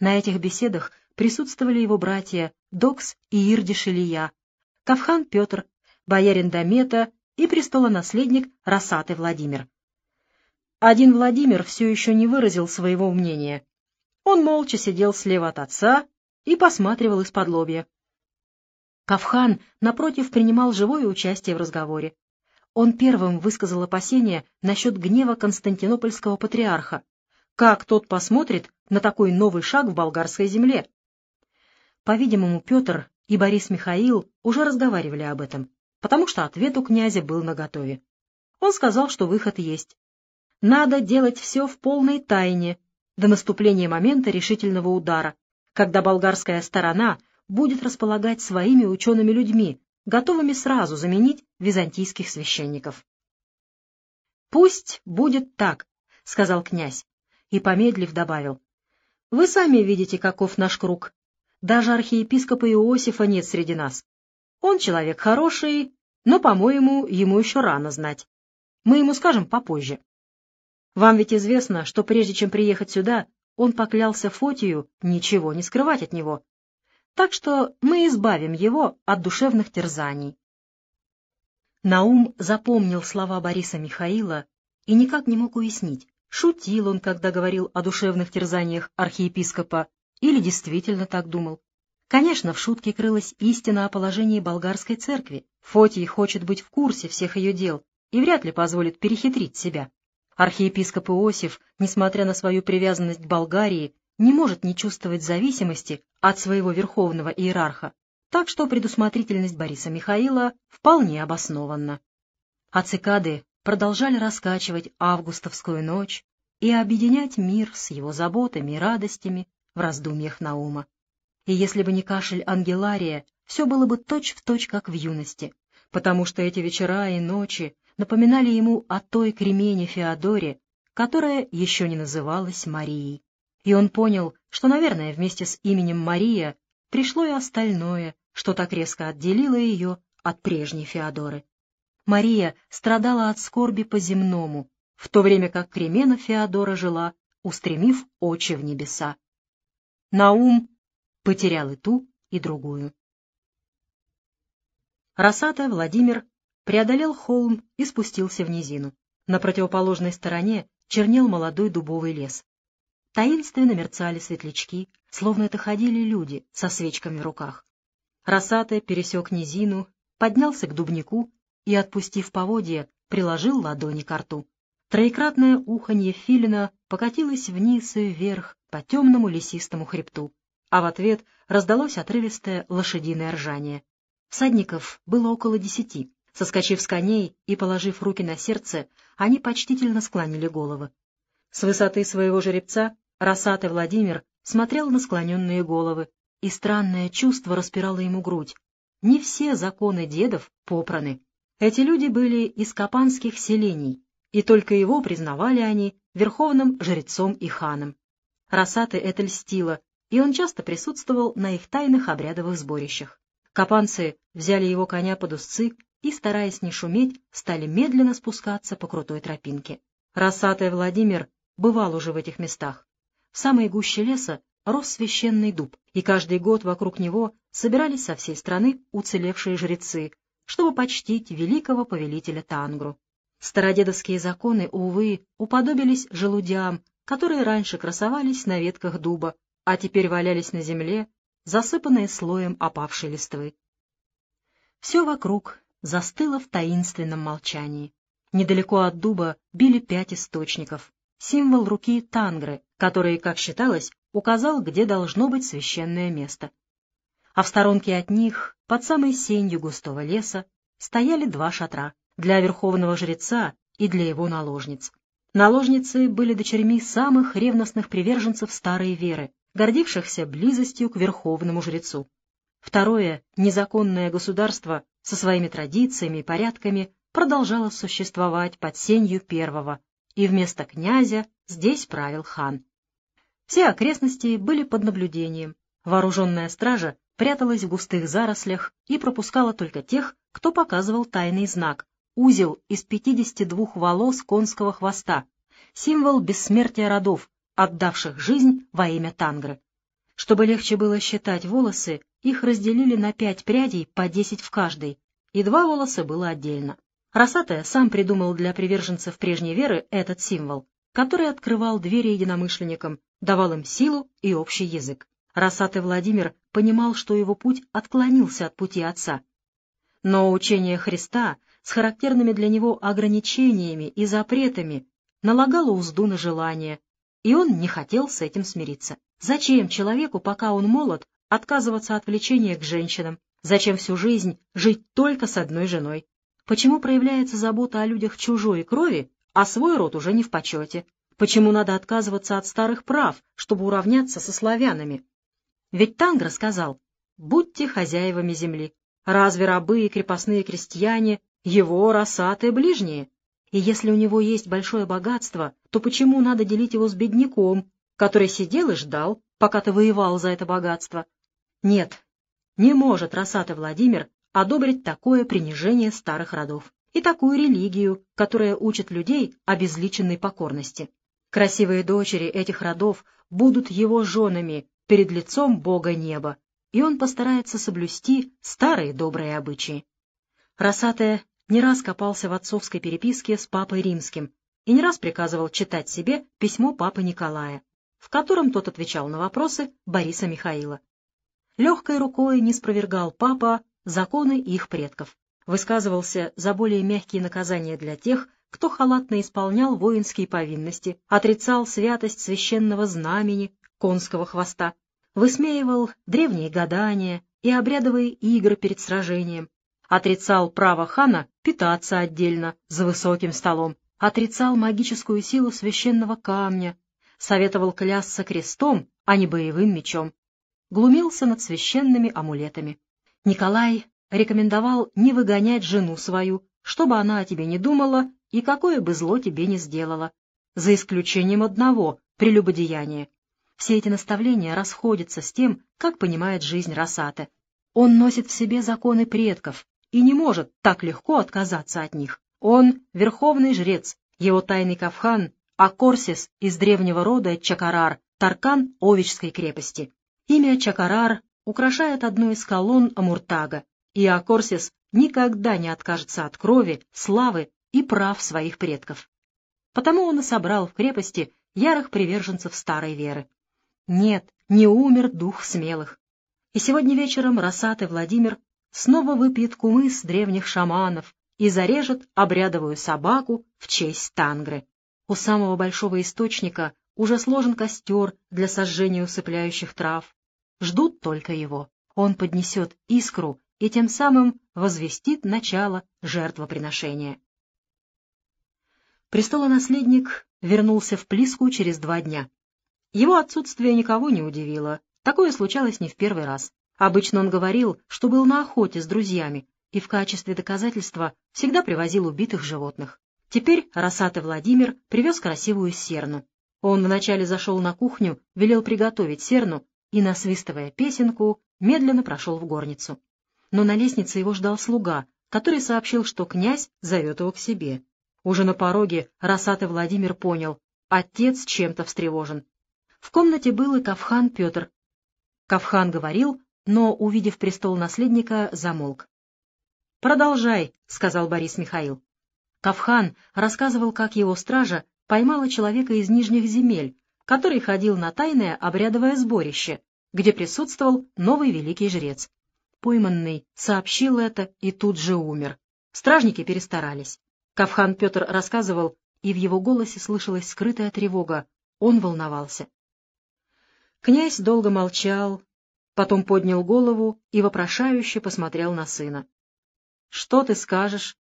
На этих беседах присутствовали его братья Докс и Ирдиш Илья, Кавхан Петр, боярин Домета и престолонаследник Росатый Владимир. Один Владимир все еще не выразил своего мнения. Он молча сидел слева от отца и посматривал из-под лобья. Кавхан, напротив, принимал живое участие в разговоре. Он первым высказал опасения насчет гнева константинопольского патриарха. Как тот посмотрит на такой новый шаг в болгарской земле? По-видимому, Петр и Борис Михаил уже разговаривали об этом потому что ответ у князя был наготове. Он сказал, что выход есть. Надо делать все в полной тайне до наступления момента решительного удара, когда болгарская сторона будет располагать своими учеными людьми, готовыми сразу заменить византийских священников. «Пусть будет так», — сказал князь, и, помедлив, добавил. «Вы сами видите, каков наш круг. Даже архиепископа Иосифа нет среди нас. Он человек хороший, но, по-моему, ему еще рано знать. Мы ему скажем попозже. Вам ведь известно, что прежде чем приехать сюда, он поклялся Фотию ничего не скрывать от него. Так что мы избавим его от душевных терзаний. Наум запомнил слова Бориса Михаила и никак не мог уяснить, шутил он, когда говорил о душевных терзаниях архиепископа, или действительно так думал. Конечно, в шутке крылась истина о положении болгарской церкви. Фотий хочет быть в курсе всех ее дел и вряд ли позволит перехитрить себя. Архиепископ Иосиф, несмотря на свою привязанность к Болгарии, не может не чувствовать зависимости от своего верховного иерарха, так что предусмотрительность Бориса Михаила вполне обоснована. А цикады продолжали раскачивать августовскую ночь и объединять мир с его заботами и радостями в раздумьях Наума и если бы не кашель Ангелария, все было бы точь-в-точь, точь, как в юности, потому что эти вечера и ночи напоминали ему о той кремене Феодоре, которая еще не называлась Марией. И он понял, что, наверное, вместе с именем Мария пришло и остальное, что так резко отделило ее от прежней Феодоры. Мария страдала от скорби по-земному, в то время как Кремена Феодора жила, устремив очи в небеса. Наум потерял и ту, и другую. Росата Владимир преодолел холм и спустился в низину. На противоположной стороне чернел молодой дубовый лес. Таинственно мерцали светлячки, словно это ходили люди со свечками в руках. Росата пересек низину, поднялся к дубнику и, отпустив поводья, приложил ладони к рту. Троекратное уханье филина покатилось вниз и вверх по темному лесистому хребту а в ответ раздалось отрывистое лошадиное ржание. Всадников было около десяти. Соскочив с коней и положив руки на сердце, они почтительно склонили головы. С высоты своего жеребца Росатый Владимир смотрел на склоненные головы, и странное чувство распирало ему грудь. Не все законы дедов попраны. Эти люди были из капанских селений, и только его признавали они верховным жрецом и ханом. Росаты это льстило, и он часто присутствовал на их тайных обрядовых сборищах. Капанцы взяли его коня под узцы и, стараясь не шуметь, стали медленно спускаться по крутой тропинке. Росатый Владимир бывал уже в этих местах. В самой гуще леса рос священный дуб, и каждый год вокруг него собирались со всей страны уцелевшие жрецы, чтобы почтить великого повелителя Тангру. Стародедовские законы, увы, уподобились желудям, которые раньше красовались на ветках дуба, а теперь валялись на земле, засыпанные слоем опавшей листвы. Все вокруг застыло в таинственном молчании. Недалеко от дуба били пять источников, символ руки Тангры, который, как считалось, указал, где должно быть священное место. А в сторонке от них, под самой сенью густого леса, стояли два шатра для верховного жреца и для его наложниц. Наложницы были дочерьми самых ревностных приверженцев старой веры, гордившихся близостью к верховному жрецу. Второе, незаконное государство со своими традициями и порядками продолжало существовать под сенью первого, и вместо князя здесь правил хан. Все окрестности были под наблюдением. Вооруженная стража пряталась в густых зарослях и пропускала только тех, кто показывал тайный знак — узел из 52 волос конского хвоста, символ бессмертия родов, отдавших жизнь во имя Тангры. Чтобы легче было считать волосы, их разделили на пять прядей по десять в каждой, и два волоса было отдельно. Росатая сам придумал для приверженцев прежней веры этот символ, который открывал двери единомышленникам, давал им силу и общий язык. Росатый Владимир понимал, что его путь отклонился от пути отца. Но учение Христа с характерными для него ограничениями и запретами налагало узду на желание, и он не хотел с этим смириться. Зачем человеку, пока он молод, отказываться от влечения к женщинам? Зачем всю жизнь жить только с одной женой? Почему проявляется забота о людях чужой крови, а свой род уже не в почете? Почему надо отказываться от старых прав, чтобы уравняться со славянами? Ведь Тангра сказал, будьте хозяевами земли. Разве рабы и крепостные крестьяне его росатые ближние? И если у него есть большое богатство, то почему надо делить его с бедняком, который сидел и ждал, пока ты воевал за это богатство. Нет, не может Росатый Владимир одобрить такое принижение старых родов и такую религию, которая учит людей обезличенной покорности. Красивые дочери этих родов будут его женами перед лицом Бога неба, и он постарается соблюсти старые добрые обычаи. Росатая не раз копался в отцовской переписке с папой римским и не раз приказывал читать себе письмо папы Николая в котором тот отвечал на вопросы Бориса Михаила. Легкой рукой не спровергал папа законы их предков, высказывался за более мягкие наказания для тех, кто халатно исполнял воинские повинности, отрицал святость священного знамени, конского хвоста, высмеивал древние гадания и обрядовые игры перед сражением, отрицал право хана питаться отдельно за высоким столом, отрицал магическую силу священного камня, советовал клясться крестом, а не боевым мечом, глумился над священными амулетами. Николай рекомендовал не выгонять жену свою, чтобы она о тебе не думала и какое бы зло тебе не сделала, за исключением одного — прелюбодеяния. Все эти наставления расходятся с тем, как понимает жизнь Росата. Он носит в себе законы предков и не может так легко отказаться от них. Он — верховный жрец, его тайный кафхан Акорсис из древнего рода Чакарар, Таркан Овичской крепости. Имя Чакарар украшает одну из колонн Амуртага, и Акорсис никогда не откажется от крови, славы и прав своих предков. Потому он и собрал в крепости ярых приверженцев старой веры. Нет, не умер дух смелых. И сегодня вечером Росатый Владимир снова выпьет кумыс древних шаманов и зарежет обрядовую собаку в честь Тангры. У самого большого источника уже сложен костер для сожжения усыпляющих трав. Ждут только его. Он поднесет искру и тем самым возвестит начало жертвоприношения. Престолонаследник вернулся в Плиску через два дня. Его отсутствие никого не удивило. Такое случалось не в первый раз. Обычно он говорил, что был на охоте с друзьями и в качестве доказательства всегда привозил убитых животных. Теперь Росатый Владимир привез красивую серну. Он вначале зашел на кухню, велел приготовить серну и, насвистывая песенку, медленно прошел в горницу. Но на лестнице его ждал слуга, который сообщил, что князь зовет его к себе. Уже на пороге Росатый Владимир понял, отец чем-то встревожен. В комнате был и Кавхан Петр. Кавхан говорил, но, увидев престол наследника, замолк. «Продолжай», — сказал Борис Михаил. Кавхан рассказывал, как его стража поймала человека из нижних земель, который ходил на тайное обрядовое сборище, где присутствовал новый великий жрец. Пойманный сообщил это и тут же умер. Стражники перестарались. Кавхан Петр рассказывал, и в его голосе слышалась скрытая тревога. Он волновался. Князь долго молчал, потом поднял голову и вопрошающе посмотрел на сына. — Что ты скажешь?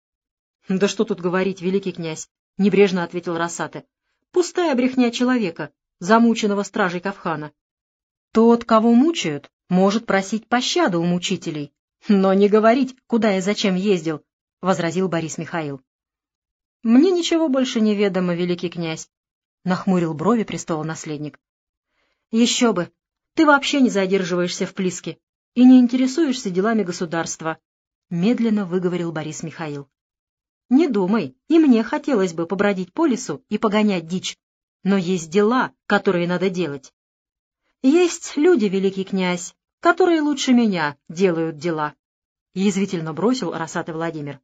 «Да что тут говорить, великий князь!» — небрежно ответил Рассаты. «Пустая брехня человека, замученного стражей Кавхана. Тот, кого мучают, может просить пощады у мучителей, но не говорить, куда и зачем ездил», — возразил Борис Михаил. «Мне ничего больше не ведомо, великий князь», — нахмурил брови престолонаследник. «Еще бы! Ты вообще не задерживаешься в Плиске и не интересуешься делами государства», — медленно выговорил Борис Михаил. Не думай, и мне хотелось бы побродить по лесу и погонять дичь. Но есть дела, которые надо делать. Есть люди, великий князь, которые лучше меня делают дела, — язвительно бросил Росатый Владимир.